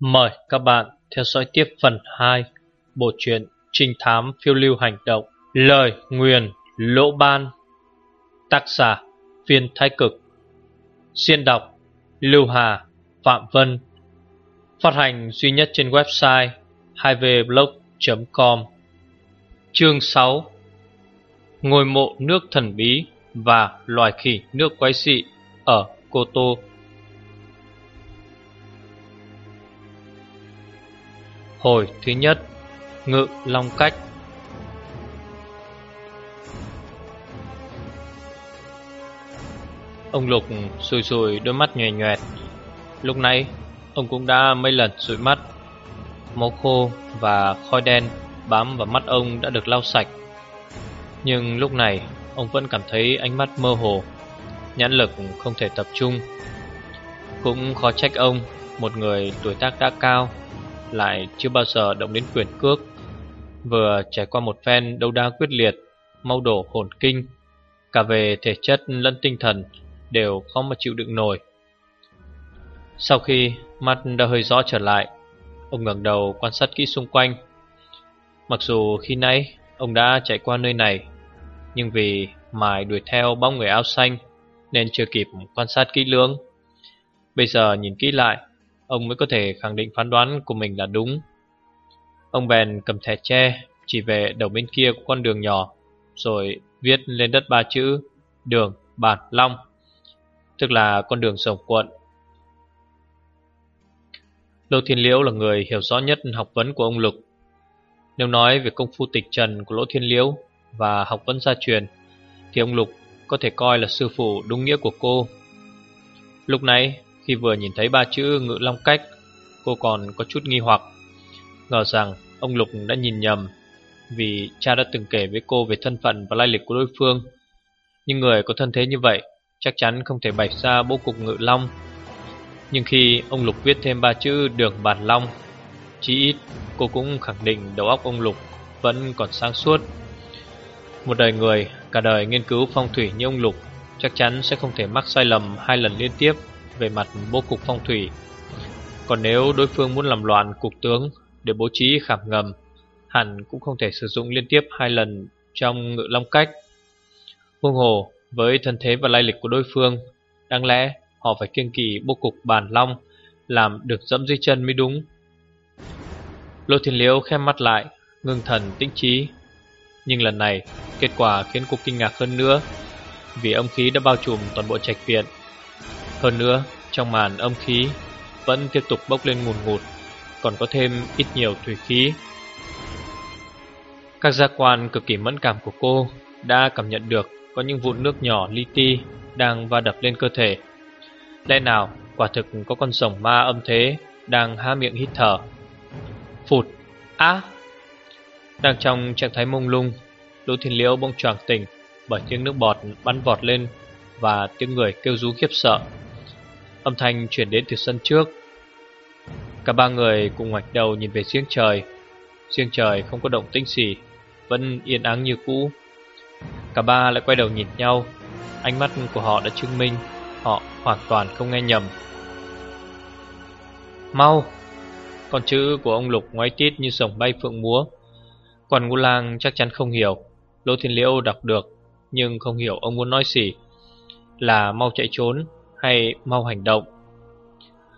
Mời các bạn theo dõi tiếp phần 2 Bộ truyện Trinh thám phiêu lưu hành động, Lời nguyền lỗ ban, Tác giả Viên Thái Cực. Xuyên đọc Lưu Hà, Phạm Vân. Phát hành duy nhất trên website 2vblog.com Chương 6 Ngôi mộ nước thần bí và loài khỉ nước quái dị ở Cô Tô. Hồi thứ nhất, Ngự Long Cách. Ông Lục sùi sùi đôi mắt nhòe nhòe Lúc nãy, ông cũng đã mấy lần sụi mắt. Máu khô và khói đen bám vào mắt ông đã được lau sạch. Nhưng lúc này, ông vẫn cảm thấy ánh mắt mơ hồ, Nhãn lực không thể tập trung. Cũng khó trách ông, Một người tuổi tác đã cao lại chưa bao giờ động đến quyền cước. Vừa trải qua một phen đấu đá quyết liệt, Mau đổ hồn kinh, Cả về thể chất lẫn tinh thần Đều khó mà chịu đựng nổi. Sau khi mắt đã hơi rõ trở lại, Ông ngẩng đầu quan sát kỹ xung quanh. Mặc dù khi nãy ông đã chạy qua nơi này, Nhưng vì mài đuổi theo bóng người áo xanh Nên chưa kịp quan sát kỹ lưỡng. Bây giờ nhìn kỹ lại Ông mới có thể khẳng định phán đoán của mình là đúng. Ông bèn cầm thẻ tre, Chỉ về đầu bên kia của con đường nhỏ, Rồi viết lên đất ba chữ, Đường Bản Long, Tức là con đường sổng quận Lô Thiên Liễu là người hiểu rõ nhất học vấn của ông Lục. Nếu nói về công phu tịch trần của Lỗ Thiên Liễu Và học vấn gia truyền, Thì ông Lục có thể coi là sư phụ đúng nghĩa của cô. Lúc nãy khi vừa nhìn thấy ba chữ ngự long cách, Cô còn có chút nghi hoặc. Ngờ rằng ông Lục đã nhìn nhầm, Vì cha đã từng kể với cô về thân phận và lai lịch của đối phương. Nhưng người có thân thế như vậy Chắc chắn không thể bày ra bố cục ngự long. Nhưng khi ông Lục viết thêm ba chữ đường bản long, Chí ít cô cũng khẳng định đầu óc ông Lục vẫn còn sáng suốt. Một đời người, cả đời nghiên cứu phong thủy như ông Lục Chắc chắn sẽ không thể mắc sai lầm hai lần liên tiếp về mặt bố cục phong thủy. Còn nếu đối phương muốn làm loạn cục tướng để bố trí khảm ngầm, Hẳn cũng không thể sử dụng liên tiếp hai lần trong ngự long cách. Huông hồ, với thân thế và lai lịch của đối phương, Đáng lẽ họ phải kiên kỳ bố cục bàn long Làm được dẫm dưới chân mới đúng. Lô Thiên Liễu khem mắt lại, Ngưng thần tĩnh trí. Nhưng lần này, kết quả khiến cô kinh ngạc hơn nữa, Vì âm khí đã bao trùm toàn bộ trạch viện hơn nữa, trong màn âm khí vẫn tiếp tục bốc lên ngùn ngụt, còn có thêm ít nhiều thủy khí. Các giác quan cực kỳ mẫn cảm của cô đã cảm nhận được có những vụn nước nhỏ li ti đang va đập lên cơ thể. Lẽ nào quả thực có con rồng ma âm thế đang há miệng hít thở. Phụt, á! Đang trong trạng thái mông lung, Đỗ Thiên Liễu bỗng choàng tỉnh bởi tiếng nước bọt bắn vọt lên và tiếng người kêu rú khiếp sợ. Âm thanh chuyển đến từ sân trước. Cả ba người cùng ngoảnh đầu nhìn về riêng trời. Riêng trời không có động tĩnh gì, Vẫn yên ắng như cũ. Cả ba lại quay đầu nhìn nhau. Ánh mắt của họ đã chứng minh Họ hoàn toàn không nghe nhầm. Mau! Con chữ của ông Lục ngoái tít như sổng bay phượng múa. Còn Ngũ Lang chắc chắn không hiểu. Lỗ Thiên Liễu đọc được, Nhưng không hiểu ông muốn nói gì. Là mau chạy trốn hay mau hành động.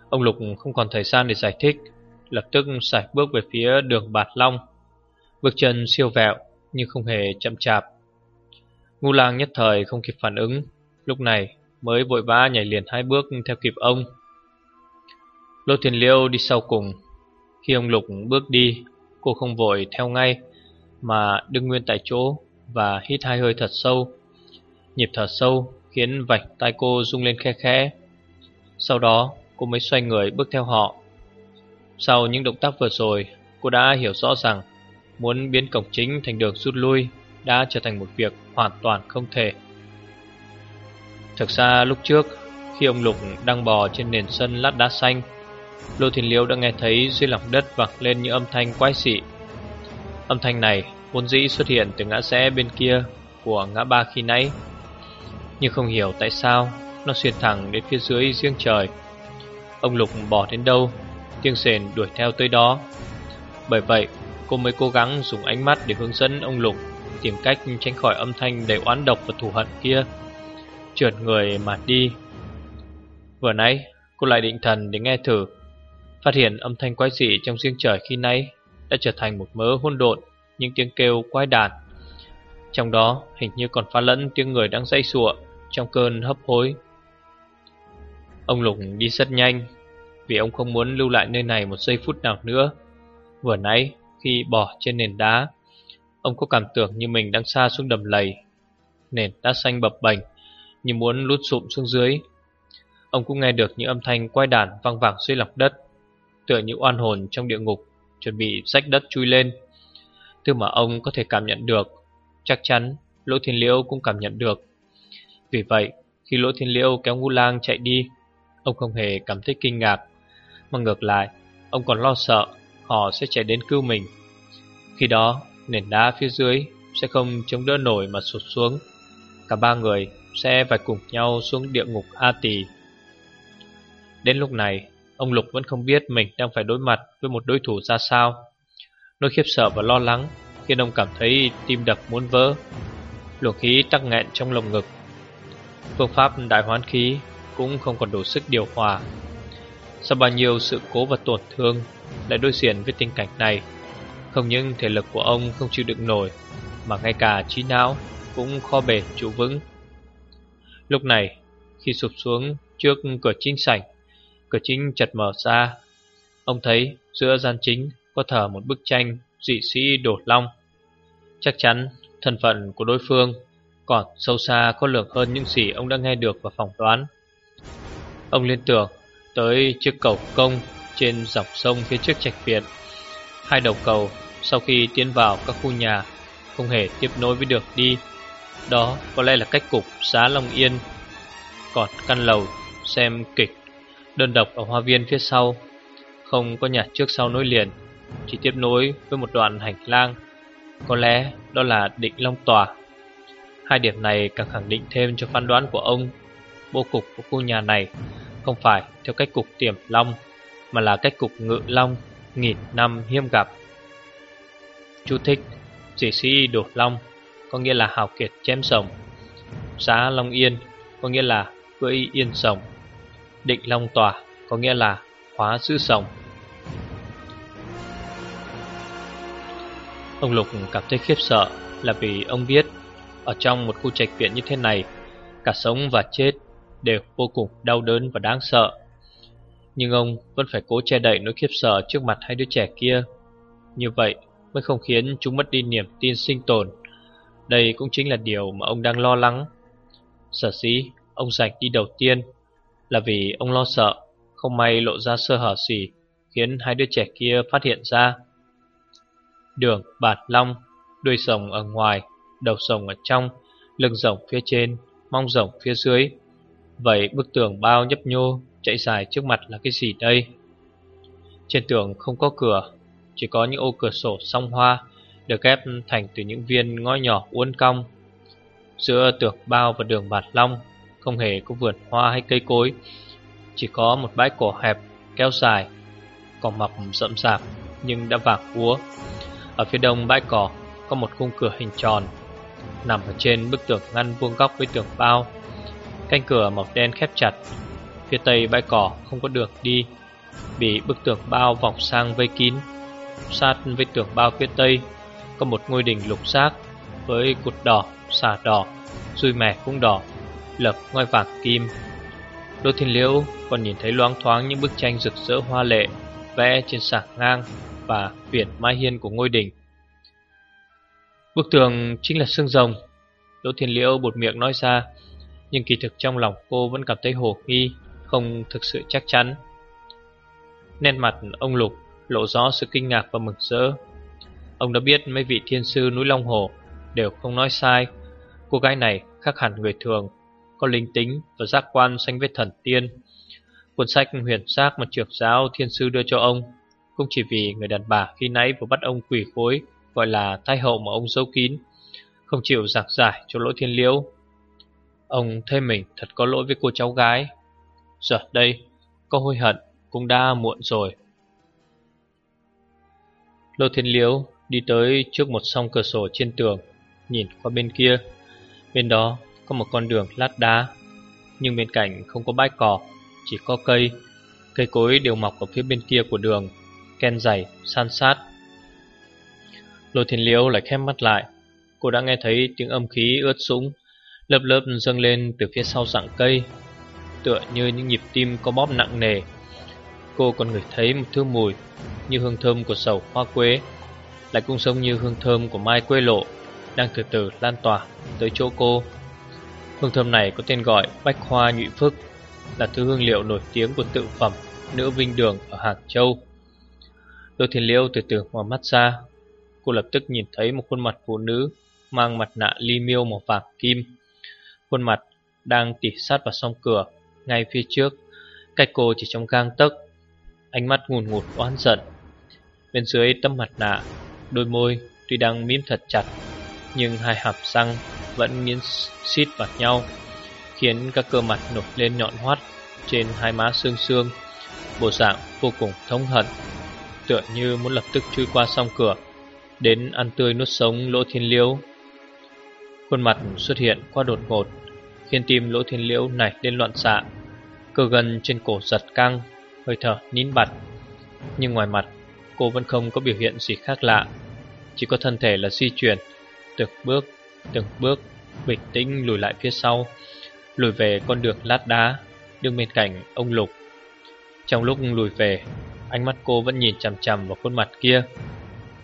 Ông Lục không còn thời gian để giải thích, lập tức sải bước về phía đường Bạt Long. Bước chân siêu vẹo nhưng không hề chậm chạp. Ngu lang nhất thời không kịp phản ứng, lúc này mới vội vã nhảy liền hai bước theo kịp ông. Lô Thiền Liêu đi sau cùng. Khi ông Lục bước đi, cô không vội theo ngay, mà đứng nguyên tại chỗ và hít hai hơi thật sâu. Nhịp thở sâu Khiến vạch tai cô rung lên khe khẽ. Sau đó, cô mới xoay người bước theo họ. Sau những động tác vừa rồi, Cô đã hiểu rõ rằng Muốn biến cổng chính thành đường rút lui Đã trở thành một việc hoàn toàn không thể. Thực ra, lúc trước, Khi ông Lục đang bò trên nền sân lát đá xanh, Lô Thiền Liêu đã nghe thấy dưới lòng đất vẳng lên những âm thanh quái dị. Âm thanh này vốn dĩ xuất hiện từ ngã rẽ bên kia của ngã ba khi nãy nhưng không hiểu tại sao Nó xuyên thẳng đến phía dưới riêng trời. Ông Lục bỏ đến đâu? Tiếng sền đuổi theo tới đó. Bởi vậy cô mới cố gắng dùng ánh mắt để hướng dẫn ông Lục Tìm cách tránh khỏi âm thanh đầy oán độc và thù hận kia. Trượt người mà đi. Vừa nãy cô lại định thần để nghe thử. Phát hiện âm thanh quái dị trong riêng trời khi nãy Đã trở thành một mớ hôn độn Những tiếng kêu quái đản, Trong đó hình như còn pha lẫn tiếng người đang dây sụa. Trong cơn hấp hối. Ông Lục đi rất nhanh, Vì ông không muốn lưu lại nơi này một giây phút nào nữa. Vừa nãy, khi bỏ trên nền đá, Ông có cảm tưởng như mình đang xa xuống đầm lầy. Nền đá xanh bập bềnh, Như muốn lút sụm xuống dưới. Ông cũng nghe được những âm thanh quay đàn vang vẳng dưới lòng đất, Tựa như oan hồn trong địa ngục, Chuẩn bị rách đất chui lên. Thứ mà ông có thể cảm nhận được, Chắc chắn Lỗ Thiên Liễu cũng cảm nhận được. Vì vậy, khi Lỗ Thiên Liễu kéo Ngũ lang chạy đi, Ông không hề cảm thấy kinh ngạc. Mà ngược lại, Ông còn lo sợ Họ sẽ chạy đến cứu mình. Khi đó, nền đá phía dưới Sẽ không chống đỡ nổi mà sụt xuống. Cả ba người sẽ phải cùng nhau xuống địa ngục A Tỳ. Đến lúc này, Ông Lục vẫn không biết mình đang phải đối mặt Với một đối thủ ra sao. Nỗi khiếp sợ và lo lắng Khiến ông cảm thấy tim đập muốn vỡ. Luồng khí tắc nghẹn trong lồng ngực Phương pháp đại hoán khí cũng không còn đủ sức điều hòa. Sau bao nhiêu sự cố và tổn thương lại đối diện với tình cảnh này, không những thể lực của ông không chịu đựng nổi, mà ngay cả trí não cũng khó bền trụ vững. Lúc này, khi sụp xuống trước cửa chính sảnh, cửa chính chật mở ra, ông thấy giữa gian chính có thờ một bức tranh dị sĩ đổ long. Chắc chắn thân phận của đối phương còn sâu xa có lượng hơn những gì ông đã nghe được và phỏng đoán. Ông liên tưởng tới chiếc cầu công trên dọc sông phía trước trạch viện. Hai đầu cầu sau khi tiến vào các khu nhà không hề tiếp nối với được đi. Đó có lẽ là cách cục xá Long Yên. Còn căn lầu xem kịch đơn độc ở hoa viên phía sau không có nhà trước sau nối liền, chỉ tiếp nối với một đoạn hành lang. Có lẽ đó là định Long Tòa. Hai điểm này càng khẳng định thêm cho phán đoán của ông, Bố cục của khu nhà này không phải theo cách cục tiềm long, Mà là cách cục ngự long, nghìn năm hiếm gặp. Chú thích, Chỉ sĩ đổ long Có nghĩa là hào kiệt chém sồng. Giá long yên Có nghĩa là cưỡi yên sồng. Định long tòa Có nghĩa là khóa giữ sồng. Ông Lục cảm thấy khiếp sợ Là vì ông biết ở trong một khu trạch viện như thế này Cả sống và chết đều vô cùng đau đớn và đáng sợ. Nhưng ông vẫn phải cố che đậy nỗi khiếp sợ trước mặt hai đứa trẻ kia. Như vậy mới không khiến chúng mất đi niềm tin sinh tồn. Đây cũng chính là điều mà ông đang lo lắng. Sở dĩ ông giành đi đầu tiên là vì ông lo sợ không may lộ ra sơ hở gì khiến hai đứa trẻ kia phát hiện ra. Đường bạt long, đuôi rồng ở ngoài, đầu rồng ở trong, lưng rồng phía trên, mong rồng phía dưới Vậy bức tường bao nhấp nhô chạy dài trước mặt là cái gì đây? Trên tường không có cửa, chỉ có những ô cửa sổ song hoa được ghép thành từ những viên ngói nhỏ uốn cong. Giữa tường bao và đường bạt long không hề có vườn hoa hay cây cối, chỉ có một bãi cỏ hẹp kéo dài, cỏ mọc rậm rạp nhưng đã vàng úa. Ở phía đông bãi cỏ có một khung cửa hình tròn nằm ở trên bức tường ngăn vuông góc với tường bao. Canh cửa màu đen khép chặt Phía tây bãi cỏ không có đường đi Bị bức tường bao vòng sang vây kín. Sát với tường bao phía tây Có một ngôi đình lục xác Với cột đỏ, xà đỏ Dùi mẻ cũng đỏ Lập ngôi vàng kim. Đô Thiên Liễu còn nhìn thấy loáng thoáng những bức tranh rực rỡ hoa lệ Vẽ trên sảng ngang Và viền mái hiên của ngôi đình Bức tường chính là xương rồng. Đỗ Thiên Liễu bột miệng nói ra, nhưng kỳ thực trong lòng cô vẫn cảm thấy hồ nghi, Không thực sự chắc chắn. Nét mặt ông Lục lộ rõ sự kinh ngạc và mừng rỡ. Ông đã biết mấy vị thiên sư núi Long Hồ Đều không nói sai. Cô gái này khác hẳn người thường, Có linh tính và giác quan sánh với thần tiên. Cuốn sách huyền giác mà trưởng giáo thiên sư đưa cho ông, Cũng chỉ vì người đàn bà khi nãy vừa bắt ông quỷ khối Gọi là thái hậu mà ông giấu kín Không chịu giảng giải cho lỗ thiên liễu. Ông thấy mình thật có lỗi với cô cháu gái. Giờ đây Có hối hận cũng đã muộn rồi. Lô Thiên Liễu đi tới trước một song cửa sổ trên tường Nhìn qua bên kia. Bên đó có một con đường lát đá Nhưng bên cạnh không có bãi cỏ Chỉ có cây. Cây cối đều mọc ở phía bên kia của đường Ken dày, san sát. Lôi Thiên Liễu lại khép mắt lại. Cô đã nghe thấy tiếng âm khí ướt sũng, Lớp lớp dâng lên từ phía sau dạng cây, Tựa như những nhịp tim có bóp nặng nề. Cô còn ngửi thấy một thứ mùi Như hương thơm của sầu hoa quế, Lại cũng giống như hương thơm của mai quê lộ Đang từ từ lan tỏa tới chỗ cô. Hương thơm này có tên gọi Bách Hoa Nhụy Phức, Là thứ hương liệu nổi tiếng của tự phẩm Nữ Vinh Đường ở Hàng Châu. Đôi Thiên liêu từ từ mở mắt ra Cô lập tức nhìn thấy một khuôn mặt phụ nữ Mang mặt nạ ly miêu màu vàng kim. Khuôn mặt đang tỉ sát vào song cửa, Ngay phía trước. Cách cô chỉ trong gang tấc. Ánh mắt ngùn ngụt, oán giận. Bên dưới tấm mặt nạ, Đôi môi tuy đang mím thật chặt, Nhưng hai hàm răng vẫn nghiến xít vào nhau, Khiến các cơ mặt nổi lên nhọn hoắt Trên hai má xương xương. Bộ dạng vô cùng thống hận, Tựa như muốn lập tức chui qua song cửa. Đến ăn tươi nuốt sống lỗ thiên liễu. Khuôn mặt xuất hiện qua đột ngột Khiến tim lỗ thiên liễu nảy lên loạn xạ Cơ gần trên cổ giật căng Hơi thở nín bặt. Nhưng ngoài mặt cô vẫn không có biểu hiện gì khác lạ Chỉ có thân thể là di chuyển Từng bước, từng bước Bình tĩnh lùi lại phía sau Lùi về con đường lát đá Đứng bên cạnh ông Lục. Trong lúc lùi về Ánh mắt cô vẫn nhìn chằm chằm vào khuôn mặt kia.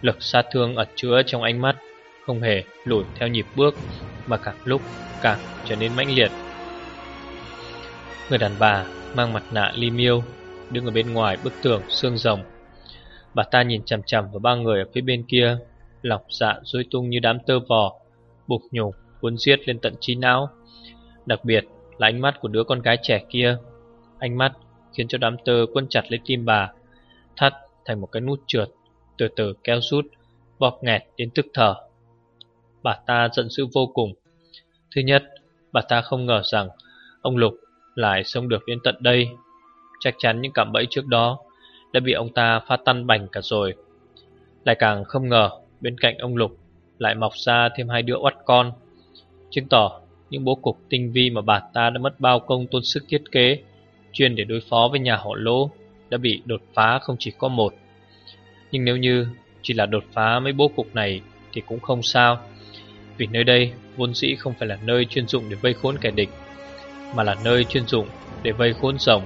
Lực sát thương ẩn chứa trong ánh mắt Không hề lùi theo nhịp bước, Mà càng lúc càng trở nên mãnh liệt. Người đàn bà mang mặt nạ li miêu Đứng ở bên ngoài bức tường xương rồng. Bà ta nhìn chằm chằm vào ba người ở phía bên kia Lọc dạ rối tung như đám tơ vò Bục nhục cuốn giết lên tận trí não. Đặc biệt là ánh mắt của đứa con gái trẻ kia, Ánh mắt khiến cho đám tơ quân chặt lấy tim bà, Thắt thành một cái nút trượt. Từ từ kéo rút Bọt nghẹt đến tức thở. Bà ta giận dữ vô cùng. Thứ nhất, Bà ta không ngờ rằng Ông Lục lại sống được đến tận đây. Chắc chắn những cạm bẫy trước đó Đã bị ông ta phá tan bành cả rồi. Lại càng không ngờ, Bên cạnh ông Lục Lại mọc ra thêm hai đứa oắt con. Chứng tỏ những bố cục tinh vi Mà bà ta đã mất bao công tôn sức thiết kế, Chuyên để đối phó với nhà họ lỗ, Đã bị đột phá không chỉ có một nhưng nếu như Chỉ là đột phá mấy bố cục này Thì cũng không sao. Vì nơi đây, vốn dĩ không phải là nơi chuyên dụng để vây khốn kẻ địch, Mà là nơi chuyên dụng để vây khốn rồng.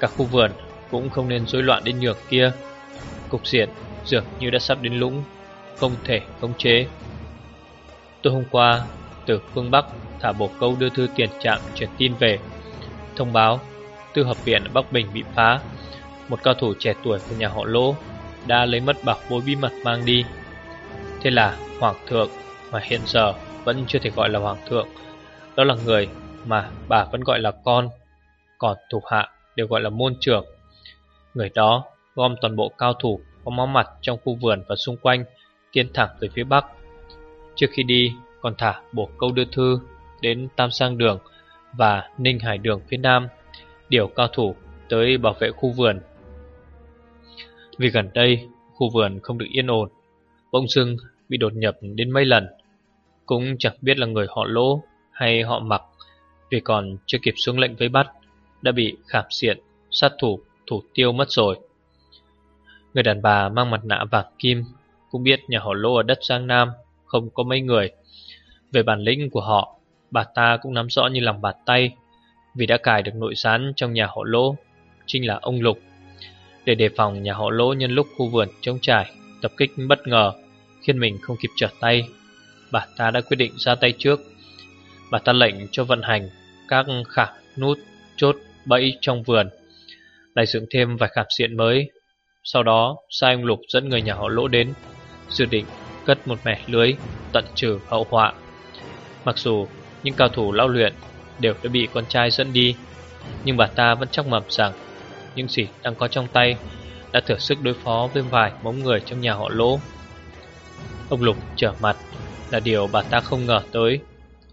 Các khu vườn cũng không nên rối loạn đến nhược kia. Cục diện dường như đã sắp đến lũng, Không thể khống chế. Tôi hôm qua, Từ phương Bắc thả bổ câu đưa thư tiền trạm chuyển tin về. Thông báo, Tư hợp viện ở Bắc Bình bị phá. Một cao thủ trẻ tuổi của nhà họ Lỗ đã lấy mất bảo bối bí mật mang đi. Thế là Hoàng thượng Mà hiện giờ vẫn chưa thể gọi là Hoàng thượng, Đó là người mà bà vẫn gọi là con, Còn thủ hạ đều gọi là môn trưởng. Người đó gom toàn bộ cao thủ, có máu mặt trong khu vườn và xung quanh Tiến thẳng về phía bắc. Trước khi đi, còn thả bộ câu đưa thư Đến Tam Sang Đường Và Ninh Hải Đường phía nam, Điều cao thủ tới bảo vệ khu vườn. Vì gần đây khu vườn không được yên ổn. Bỗng dưng bị đột nhập đến mấy lần. Cũng chẳng biết là người họ lỗ hay họ mặc Vì còn chưa kịp xuống lệnh với bắt Đã bị khảm diện, sát thủ, thủ tiêu mất rồi. Người đàn bà mang mặt nạ vàng kim Cũng biết nhà họ lỗ ở đất Giang Nam Không có mấy người. Về bản lĩnh của họ Bà ta cũng nắm rõ như lòng bàn tay Vì đã cài được nội gián trong nhà họ lỗ Chính là ông Lục. Để đề phòng nhà họ lỗ nhân lúc khu vườn trống trải, Tập kích bất ngờ, Khiến mình không kịp trở tay. Bà ta đã quyết định ra tay trước. Bà ta lệnh cho vận hành Các khảm nút chốt bẫy trong vườn, Lại dựng thêm vài khảm diện mới. Sau đó, sai ông Lục dẫn người nhà họ lỗ đến, Dự định cất một mẻ lưới, Tận trừ hậu họa. Mặc dù những cao thủ lao luyện Đều đã bị con trai dẫn đi, Nhưng bà ta vẫn chắc mập rằng những gì đang có trong tay, Đã thử sức đối phó với vài mống người trong nhà họ lỗ. Ông Lục trở mặt Là điều bà ta không ngờ tới,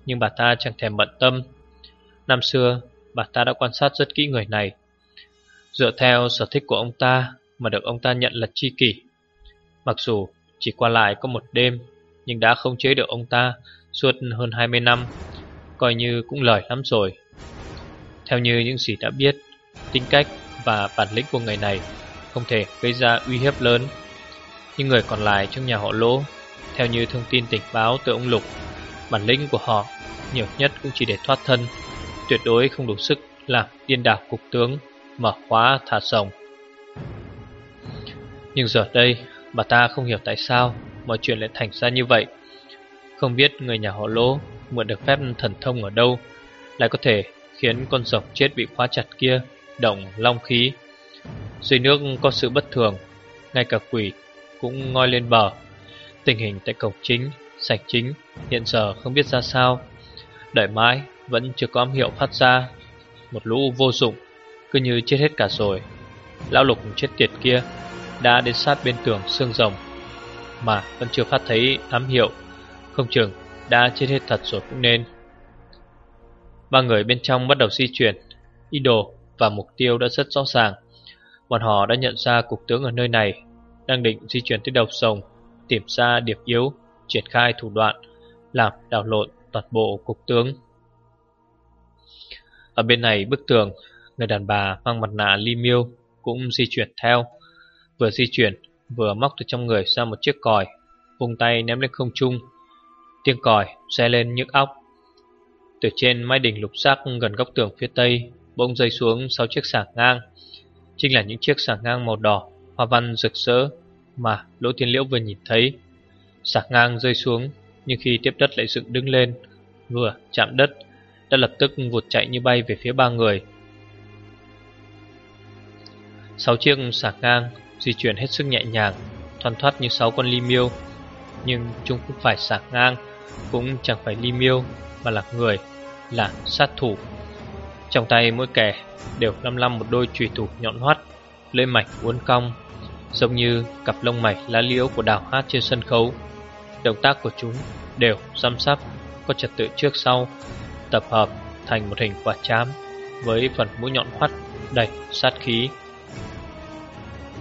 Nhưng bà ta chẳng thèm bận tâm. Năm xưa, bà ta đã quan sát rất kỹ người này. Dựa theo sở thích của ông ta Mà được ông ta nhận là chi kỷ. Mặc dù chỉ qua lại có một đêm, Nhưng đã không chế được ông ta Suốt hơn 20 năm, Coi như cũng lời lắm rồi. Theo như những gì đã biết, Tính cách và bản lĩnh của người này Không thể gây ra uy hiếp lớn. Nhưng người còn lại trong nhà họ lỗ, Theo như thông tin tình báo từ ông Lục, Bản lĩnh của họ Nhiều nhất cũng chỉ để thoát thân, Tuyệt đối không đủ sức làm điên đảo cục tướng Mở khóa thả sồng Nhưng giờ đây, Bà ta không hiểu tại sao Mọi chuyện lại thành ra như vậy. Không biết người nhà họ lỗ Mượn được phép thần thông ở đâu Lại có thể khiến con rồng chết bị khóa chặt kia. Động long khí. Dưới nước có sự bất thường, Ngay cả quỷ cũng ngoi lên bờ. Tình hình tại cổng chính sạch chính, hiện giờ không biết ra sao. Đợi mãi, vẫn chưa có âm hiệu phát ra. Một lũ vô dụng, Cứ như chết hết cả rồi. Lão lục chết tiệt kia Đã đến sát bên tường xương rồng, Mà vẫn chưa phát thấy ám hiệu. Không chừng đã chết hết thật rồi cũng nên. Ba người bên trong bắt đầu di chuyển. Ý đồ và mục tiêu đã rất rõ ràng. Bọn họ đã nhận ra cục tướng ở nơi này, Đang định di chuyển tới đầu sông, Tìm ra điểm yếu, Triển khai thủ đoạn, Làm đảo lộn toàn bộ cục tướng. Ở bên này bức tường, Người đàn bà mang mặt nạ ly miêu Cũng di chuyển theo. Vừa di chuyển, vừa móc từ trong người ra một chiếc còi Vùng tay ném lên không trung. Tiếng còi xe lên nhức óc. Từ trên mái đỉnh lục sắc gần góc tường phía tây Bỗng rơi xuống sáu chiếc sạc ngang. Chính là những chiếc sạc ngang màu đỏ, Hoa văn rực rỡ Mà Lỗ Thiên Liễu vừa nhìn thấy. Sạc ngang rơi xuống, Nhưng khi tiếp đất lại dựng đứng lên, Vừa chạm đất, Đã lập tức vụt chạy như bay về phía ba người. Sáu chiếc sạc ngang, Di chuyển hết sức nhẹ nhàng, Thoăn thoắt như sáu con ly miêu. Nhưng chúng cũng phải sạc ngang, Cũng chẳng phải ly miêu, Mà là người, Là sát thủ trong tay mỗi kẻ đều lăm lăm một đôi chùy thủ nhọn hoắt, lưỡi mạch uốn cong, giống như cặp lông mày lá liễu của đào hát trên sân khấu. Động tác của chúng đều xăm sắp, có trật tự trước sau, tập hợp thành một hình quả chám với phần mũi nhọn hoắt đầy sát khí.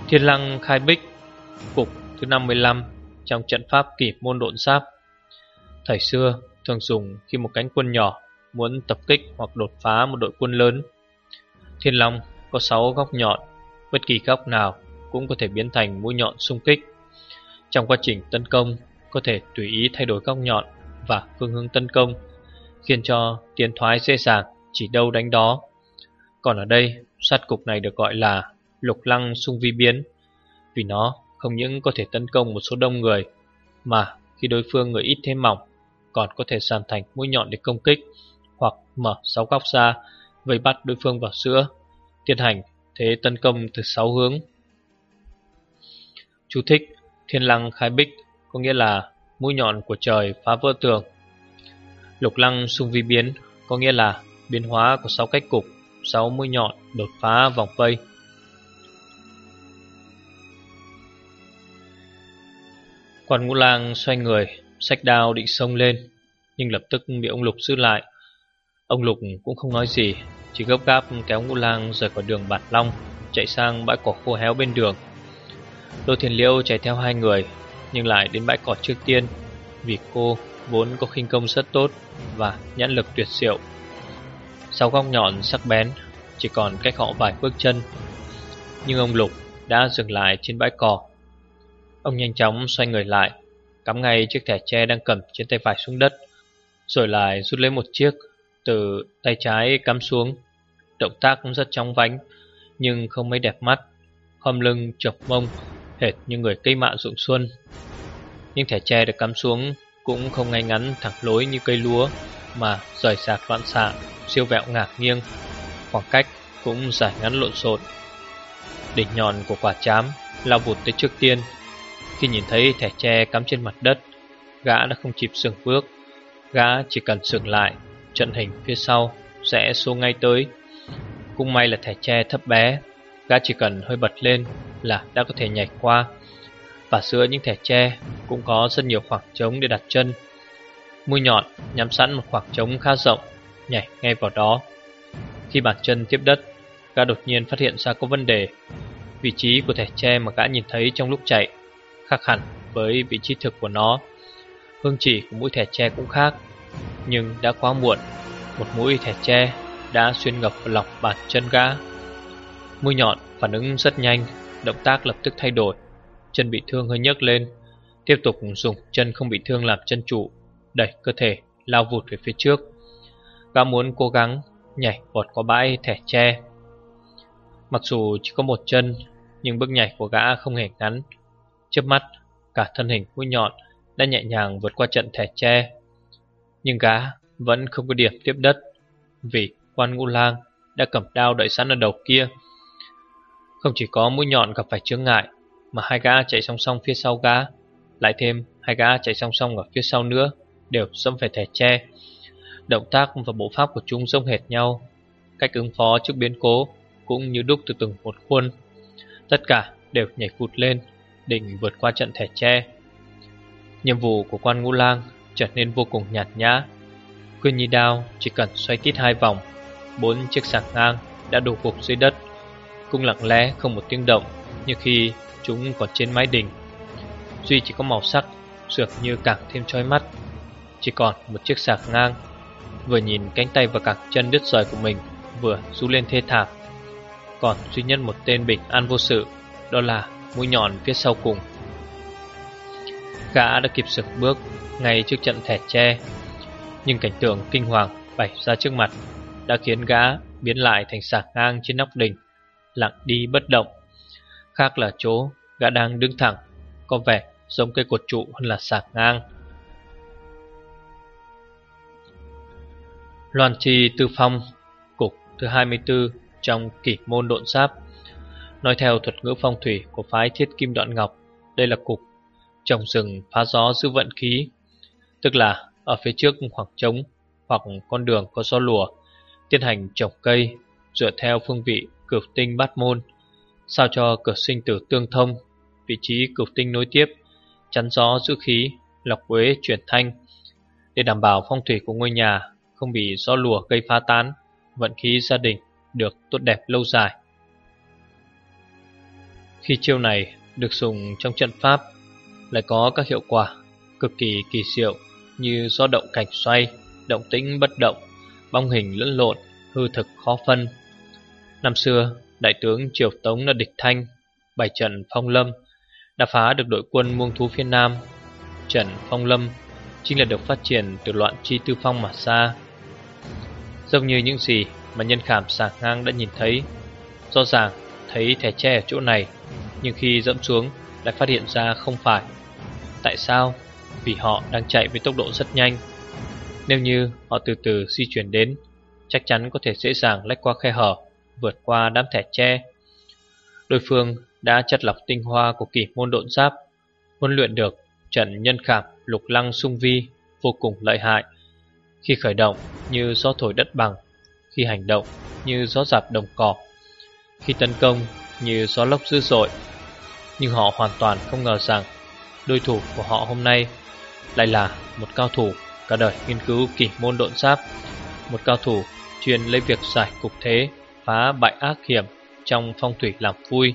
Thiên lăng khai bích, cục thứ 55 trong trận pháp kỷ môn độn giáp. Thời xưa thường dùng khi một cánh quân nhỏ muốn tập kích hoặc đột phá một đội quân lớn. Thiên Long có 6 góc nhọn, bất kỳ góc nào cũng có thể biến thành mũi nhọn xung kích. Trong quá trình tấn công, có thể tùy ý thay đổi góc nhọn và phương hướng tấn công, khiến cho tiến thoái dễ dàng chỉ đâu đánh đó. Còn ở đây, sát cục này được gọi là lục lăng xung vi biến, vì nó không những có thể tấn công một số đông người, mà khi đối phương người ít thế mỏng, còn có thể sàn thành mũi nhọn để công kích mở sáu góc ra vây bắt đối phương vào giữa, tiến hành thế tấn công từ sáu hướng. Chú thích Thiên lăng khai bích có nghĩa là mũi nhọn của trời phá vỡ tường. Lục lăng xung vi biến có nghĩa là biến hóa của sáu cách cục, sáu mũi nhọn đột phá vòng vây. Quan ngũ lang xoay người, sách đao định xông lên, nhưng lập tức bị ông Lục giữ lại. Ông Lục cũng không nói gì, Chỉ gấp gáp kéo ngũ lang rời khỏi đường Bạt Long, Chạy sang bãi cỏ khô héo bên đường. Lô Thiền Liêu chạy theo hai người, Nhưng lại đến bãi cỏ trước tiên, Vì cô vốn có khinh công rất tốt Và nhãn lực tuyệt diệu. Sau góc nhọn sắc bén, Chỉ còn cách họ vài bước chân. Nhưng ông Lục đã dừng lại trên bãi cỏ. Ông nhanh chóng xoay người lại, Cắm ngay chiếc thẻ tre đang cầm trên tay phải xuống đất, Rồi lại rút lấy một chiếc từ tay trái cắm xuống. Động tác cũng rất trong vánh, Nhưng không mấy đẹp mắt. Khom lưng, chọc mông, Hệt như người cây mạ rụng xuân. Nhưng thẻ tre được cắm xuống Cũng không ngay ngắn thẳng lối như cây lúa, Mà rời sạc loạn xạ, Siêu vẹo ngạc nghiêng. Khoảng cách cũng dài ngắn lộn xộn. Đỉnh nhọn của quả chám Lao vụt tới trước tiên. Khi nhìn thấy thẻ tre cắm trên mặt đất, Gã đã không kịp sừng bước. Gã chỉ cần sừng lại trận hình phía sau sẽ xô ngay tới. Cũng may là thẻ tre thấp bé, gã chỉ cần hơi bật lên là đã có thể nhảy qua. Và giữa những thẻ tre cũng có rất nhiều khoảng trống để đặt chân. Mũi nhọn nhắm sẵn một khoảng trống khá rộng, nhảy ngay vào đó. Khi bàn chân tiếp đất, gã đột nhiên phát hiện ra có vấn đề. Vị trí của thẻ tre mà gã nhìn thấy trong lúc chạy khác hẳn với vị trí thực của nó. Hương chỉ của mũi thẻ tre cũng khác, nhưng đã quá muộn. Một mũi thẻ tre đã xuyên ngập vào bàn chân gã. Mũi nhọn phản ứng rất nhanh, động tác lập tức thay đổi. Chân bị thương hơi nhấc lên, tiếp tục dùng chân không bị thương làm chân trụ, đẩy cơ thể lao vụt về phía trước. Gã muốn cố gắng nhảy vọt qua bãi thẻ tre. Mặc dù chỉ có một chân, nhưng bước nhảy của gã không hề ngắn. Chớp mắt, cả thân hình mũi nhọn đã nhẹ nhàng vượt qua trận thẻ tre. Nhưng gã vẫn không có điểm tiếp đất, vì quan ngũ lang đã cầm đao đợi sẵn ở đầu kia. Không chỉ có mũi nhọn gặp phải chướng ngại, mà hai gã chạy song song phía sau gã, lại thêm hai gã chạy song song ở phía sau nữa, đều xâm phải thẻ tre. Động tác và bộ pháp của chúng giống hệt nhau, cách ứng phó trước biến cố cũng như đúc từ từng một khuôn. Tất cả đều nhảy vụt lên, định vượt qua trận thẻ tre. Nhiệm vụ của quan ngũ lang trở nên vô cùng nhạt nhã. Khuyên nhi đao chỉ cần xoay tít hai vòng, bốn chiếc sạc ngang đã đổ gục dưới đất, cũng lặng lẽ không một tiếng động như khi chúng còn trên mái đỉnh. Duy chỉ có màu sắc dường như càng thêm chói mắt, chỉ còn một chiếc sạc ngang. Vừa nhìn cánh tay và cẳng chân đứt rời của mình vừa rú lên thê thảm. Còn duy nhất một tên bình an vô sự, đó là mũi nhọn phía sau cùng. Gã đã kịp sực bước ngay trước trận thẻ tre, nhưng cảnh tượng kinh hoàng bày ra trước mặt đã khiến gã biến lại thành sạc ngang trên nóc đỉnh, lặng đi bất động. Khác là chỗ gã đang đứng thẳng, có vẻ giống cây cột trụ hơn là sạc ngang. Loan trì tư phong, cục thứ 24 trong kỷ môn độn giáp. Nói theo thuật ngữ phong thủy của phái thiết kim đoạn ngọc, đây là cục trồng rừng phá gió giữ vận khí, tức là ở phía trước khoảng trống hoặc con đường có gió lùa, tiến hành trồng cây dựa theo phương vị cửu tinh bát môn, sao cho cửa sinh tử tương thông, vị trí cửu tinh nối tiếp, chắn gió giữ khí, lọc quế chuyển thanh, để đảm bảo phong thủy của ngôi nhà không bị gió lùa gây phá tán, vận khí gia đình được tốt đẹp lâu dài. Khi chiêu này được dùng trong trận pháp lại có các hiệu quả cực kỳ kỳ diệu như do động cảnh xoay, động tĩnh bất động, bong hình lẫn lộn, hư thực khó phân. Năm xưa, đại tướng Triều Tống là địch thanh, bảy trận phong lâm, đã phá được đội quân muông thú phía Nam. Trận phong lâm chính là được phát triển từ loạn chi tư phong mà xa. Giống như những gì mà nhân khảm sạc ngang đã nhìn thấy, rõ ràng thấy thẻ tre ở chỗ này, nhưng khi dẫm xuống lại phát hiện ra không phải. Tại sao? Vì họ đang chạy với tốc độ rất nhanh. Nếu như họ từ từ di chuyển đến, chắc chắn có thể dễ dàng lách qua khe hở, vượt qua đám thẻ tre. Đối phương đã chất lọc tinh hoa của kỷ môn độn giáp, huấn luyện được trận nhân khảm lục lăng sung vi vô cùng lợi hại. Khi khởi động như gió thổi đất bằng, khi hành động như gió dạp đồng cỏ, khi tấn công như gió lốc dữ dội. Nhưng họ hoàn toàn không ngờ rằng đối thủ của họ hôm nay lại là một cao thủ cả đời nghiên cứu kỷ môn độn giáp, một cao thủ chuyên lấy việc giải cục thế, phá bại ác hiểm trong phong thủy làm vui.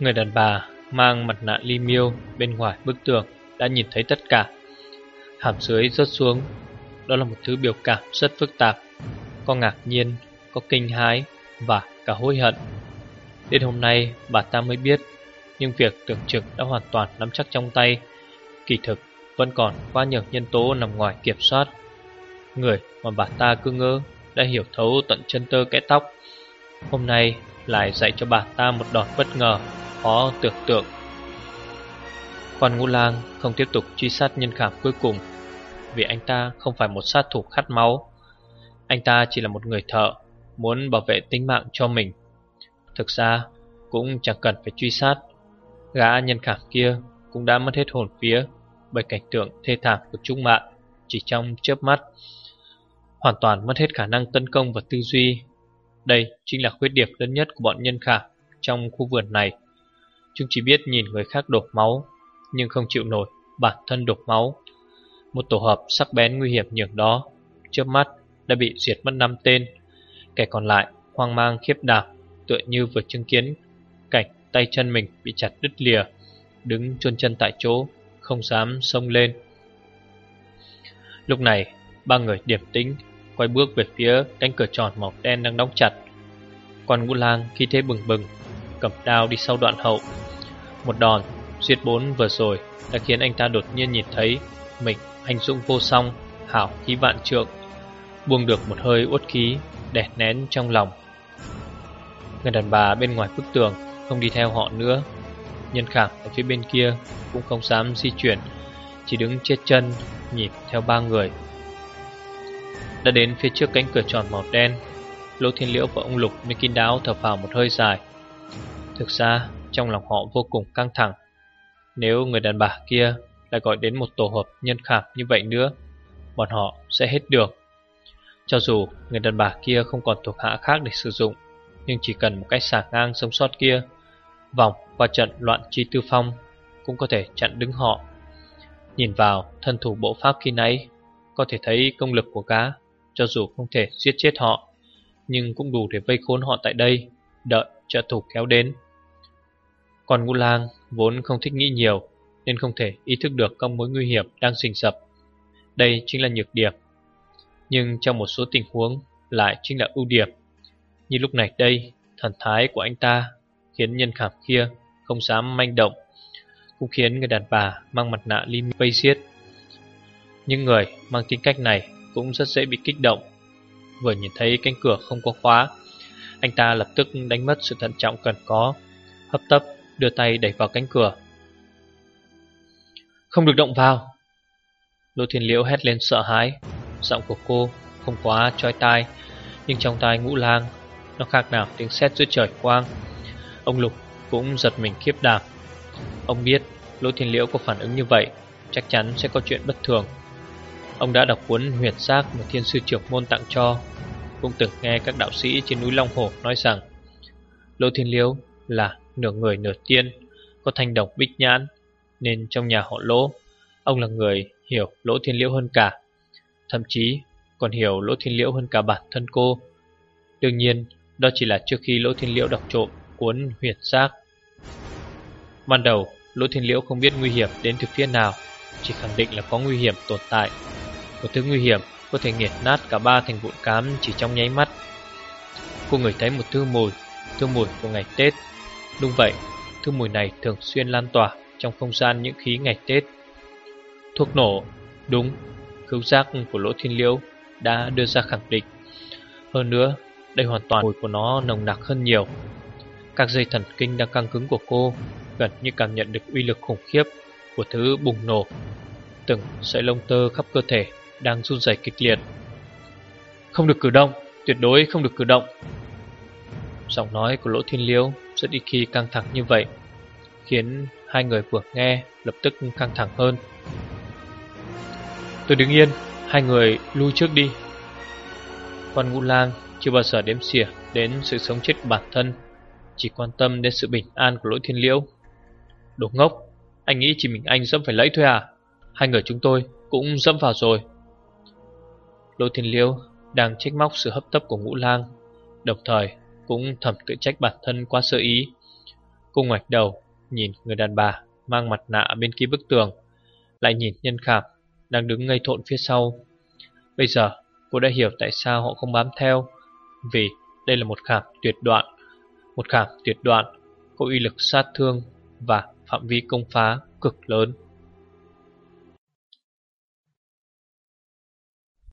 Người đàn bà mang mặt nạ ly miêu bên ngoài bức tường đã nhìn thấy tất cả. Hàm dưới rớt xuống, đó là một thứ biểu cảm rất phức tạp, có ngạc nhiên, có kinh hái và cả hối hận. Đến hôm nay, bà ta mới biết, nhưng việc tưởng trực đã hoàn toàn nắm chắc trong tay. Kỳ thực, vẫn còn quá nhiều nhân tố nằm ngoài kiểm soát. Người mà bà ta cứ ngỡ đã hiểu thấu tận chân tơ kẽ tóc. Hôm nay lại dạy cho bà ta một đòn bất ngờ, Khó tưởng tượng. Quan Ngũ Lang không tiếp tục truy sát nhân khảm cuối cùng, Vì anh ta không phải một sát thủ khát máu. Anh ta chỉ là một người thợ, Muốn bảo vệ tính mạng cho mình. Thực ra cũng chẳng cần phải truy sát Gã nhân khảm kia cũng đã mất hết hồn phía bởi cảnh tượng thê thảm của Trung Mạng chỉ trong chớp mắt. Hoàn toàn mất hết khả năng tấn công và tư duy. Đây chính là khuyết điểm lớn nhất của bọn nhân khảm trong khu vườn này. Chúng chỉ biết nhìn người khác đổ máu, nhưng không chịu nổi bản thân đổ máu. Một tổ hợp sắc bén nguy hiểm nhường đó, chớp mắt đã bị diệt mất năm tên. Kẻ còn lại hoang mang khiếp đảm, tựa như vừa chứng kiến cảnh tay chân mình bị chặt đứt lìa, Đứng chôn chân tại chỗ, Không dám xông lên. Lúc này, Ba người điểm tính Quay bước về phía cánh cửa tròn màu đen đang đóng chặt. Còn ngũ lang khi thế bừng bừng, Cầm đao đi sau đoạn hậu. Một đòn Giết bốn vừa rồi Đã khiến anh ta đột nhiên nhìn thấy Mình anh dũng vô song, Hảo khí vạn trượng, Buông được một hơi uất khí đè nén trong lòng. Người đàn bà bên ngoài bức tường Không đi theo họ nữa. Nhân khảm ở phía bên kia Cũng không dám di chuyển, Chỉ đứng chết chân Nhịp theo ba người. Đã đến phía trước cánh cửa tròn màu đen Lỗ Thiên Liễu và ông Lục mới kín đáo thở vào một hơi dài. Thực ra, trong lòng họ vô cùng căng thẳng. Nếu người đàn bà kia lại gọi đến một tổ hợp nhân khảm như vậy nữa, Bọn họ sẽ hết được Cho dù người đàn bà kia không còn thuộc hạ khác để sử dụng nhưng chỉ cần một cái xả ngang sống sót kia, Vòng qua trận loạn chi tư phong Cũng có thể chặn đứng họ. Nhìn vào thân thủ bộ pháp khi nãy, Có thể thấy công lực của cá, Cho dù không thể giết chết họ, Nhưng cũng đủ để vây khốn họ tại đây, Đợi trợ thủ kéo đến. Còn ngũ lang vốn không thích nghĩ nhiều, Nên không thể ý thức được các mối nguy hiểm đang rình rập. Đây chính là nhược điểm, Nhưng trong một số tình huống Lại chính là ưu điểm. Như lúc này đây, Thần thái của anh ta Khiến nhân khảm kia không dám manh động, Cũng khiến người đàn bà mang mặt nạ lim vây xiết. Nhưng người mang tính cách này Cũng rất dễ bị kích động. Vừa nhìn thấy cánh cửa không có khóa, Anh ta lập tức đánh mất sự thận trọng cần có, Hấp tấp đưa tay đẩy vào cánh cửa. Không được động vào! Lô Thiên Liễu hét lên sợ hãi. Giọng của cô không quá trói tai, Nhưng trong tai ngũ lang nó khác nào tiếng sét giữa trời quang. Ông Lục cũng giật mình khiếp đảm. Ông biết Lỗ Thiên Liễu có phản ứng như vậy, Chắc chắn sẽ có chuyện bất thường. Ông đã đọc cuốn huyền xác mà thiên sư trưởng môn tặng cho. Cũng từng nghe các đạo sĩ trên núi Long Hồ nói rằng, Lỗ Thiên Liễu là nửa người nửa tiên, Có thanh đồng bích nhãn, Nên trong nhà họ Lỗ, Ông là người hiểu Lỗ Thiên Liễu hơn cả. Thậm chí còn hiểu Lỗ Thiên Liễu hơn cả bản thân cô. Đương nhiên đó chỉ là trước khi Lỗ Thiên Liễu đọc trộm cuốn huyệt giác Ban đầu Lỗ Thiên Liễu không biết nguy hiểm đến từ phía nào Chỉ khẳng định là có nguy hiểm tồn tại. Một thứ nguy hiểm có thể nghiệt nát cả ba thành vụn cám chỉ trong nháy mắt. Cô người thấy một thứ mùi Thứ mùi của ngày Tết. Đúng vậy, thứ mùi này thường xuyên lan tỏa Trong không gian những khí ngày Tết. Thuốc nổ Đúng, khứu giác của Lỗ Thiên Liễu Đã đưa ra khẳng định. Hơn nữa, đây hoàn toàn mùi của nó nồng nặc hơn nhiều các dây thần kinh đang căng cứng của cô gần như cảm nhận được uy lực khủng khiếp của thứ bùng nổ. Từng sợi lông tơ khắp cơ thể đang run rẩy kịch liệt. Không được cử động, tuyệt đối không được cử động. Giọng nói của Lỗ Thiên Liêu rất ít khi căng thẳng như vậy, khiến hai người vừa nghe lập tức căng thẳng hơn. Tôi đứng yên, hai người lui trước đi. Quan Ngũ Lang chưa bao giờ đếm xỉa đến sự sống chết của bản thân, chỉ quan tâm đến sự bình an của lỗi thiên liễu. Đồ ngốc, Anh nghĩ chỉ mình anh dẫm phải lẫy thôi à? Hai người chúng tôi cũng dẫm vào rồi. Lỗ thiên liễu Đang trách móc sự hấp tấp của ngũ lang, Đồng thời cũng thầm tự trách bản thân quá sơ ý. Cô ngoạch đầu, Nhìn người đàn bà Mang mặt nạ bên kia bức tường, Lại nhìn nhân khảm Đang đứng ngây thộn phía sau. Bây giờ, cô đã hiểu tại sao họ không bám theo. Vì đây là một khảm tuyệt đoạn, một khảm tuyệt đoạn có uy lực sát thương và phạm vi công phá cực lớn.